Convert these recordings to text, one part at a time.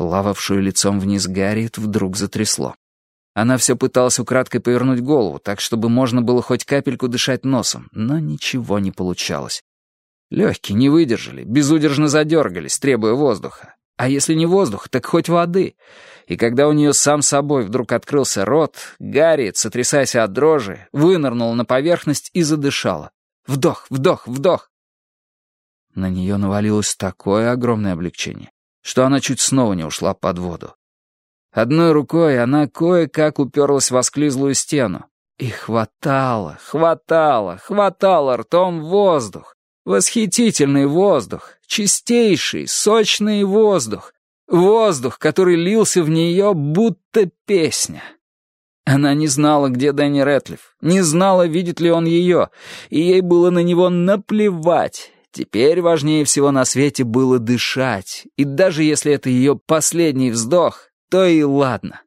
Плававшую лицом вниз Гарриет вдруг затрясло. Она все пыталась украдкой повернуть голову, так, чтобы можно было хоть капельку дышать носом, но ничего не получалось. Легкие не выдержали, безудержно задергались, требуя воздуха. А если не воздух, так хоть воды. И когда у нее сам собой вдруг открылся рот, Гарри, сотрясаясь от дрожи, вынырнула на поверхность и задышала. Вдох, вдох, вдох. На нее навалилось такое огромное облегчение, что она чуть снова не ушла под воду. Одной рукой она кое-как уперлась в осклизлую стену. И хватало, хватало, хватало ртом воздух. Восхитительный воздух, чистейший, сочный воздух. Воздух, который лился в нее, будто песня. Она не знала, где Дэнни Рэтлиф, не знала, видит ли он ее, и ей было на него наплевать. Теперь важнее всего на свете было дышать, и даже если это ее последний вздох, то и ладно.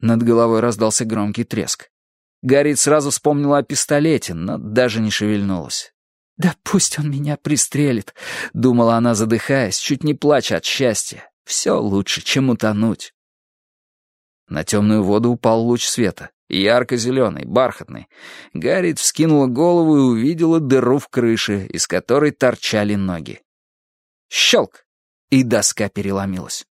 Над головой раздался громкий треск. Гарри сразу вспомнила о пистолете, но даже не шевельнулась. «Да пусть он меня пристрелит», — думала она, задыхаясь, чуть не плача от счастья. «Все лучше, чем утонуть». На темную воду упал луч света, ярко-зеленый, бархатный. Гарриет вскинула голову и увидела дыру в крыше, из которой торчали ноги. Щелк! И доска переломилась.